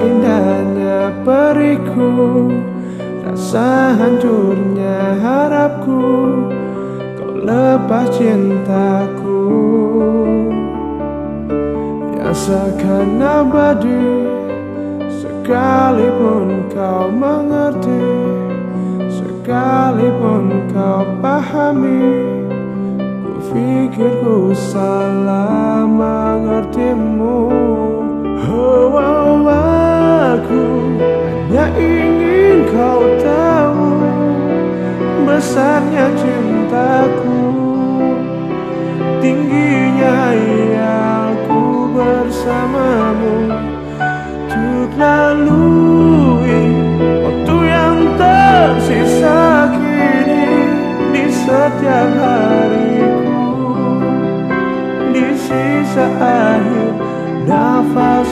indahnya periku Rasa hancurnya harapku Kau lepas cintaku. Yang seakan abadi Sekalipun kau mengerti Sekalipun kau pahami Ku pikir ku salah lalui waktu yang tersisa kini Di setiap hariku Di sisa akhir nafas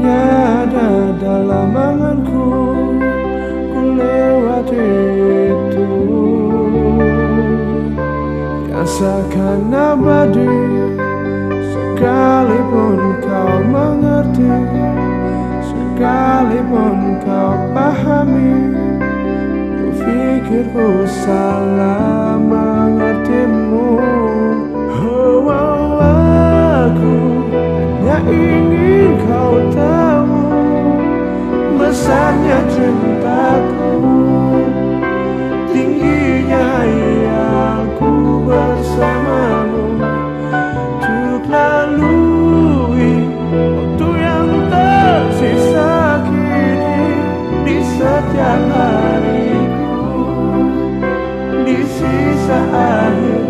Ada dalam anganku Ku lewati itu. Yang seakan abadi Sekalipun kau mengerti Sekalipun kau pahami Ku pikir ku salah Besarnya cintaku. Tingginya aku bersamamu. Untuk lalui waktu yang tersisa kini Di setiap hariku. Di sisa akhir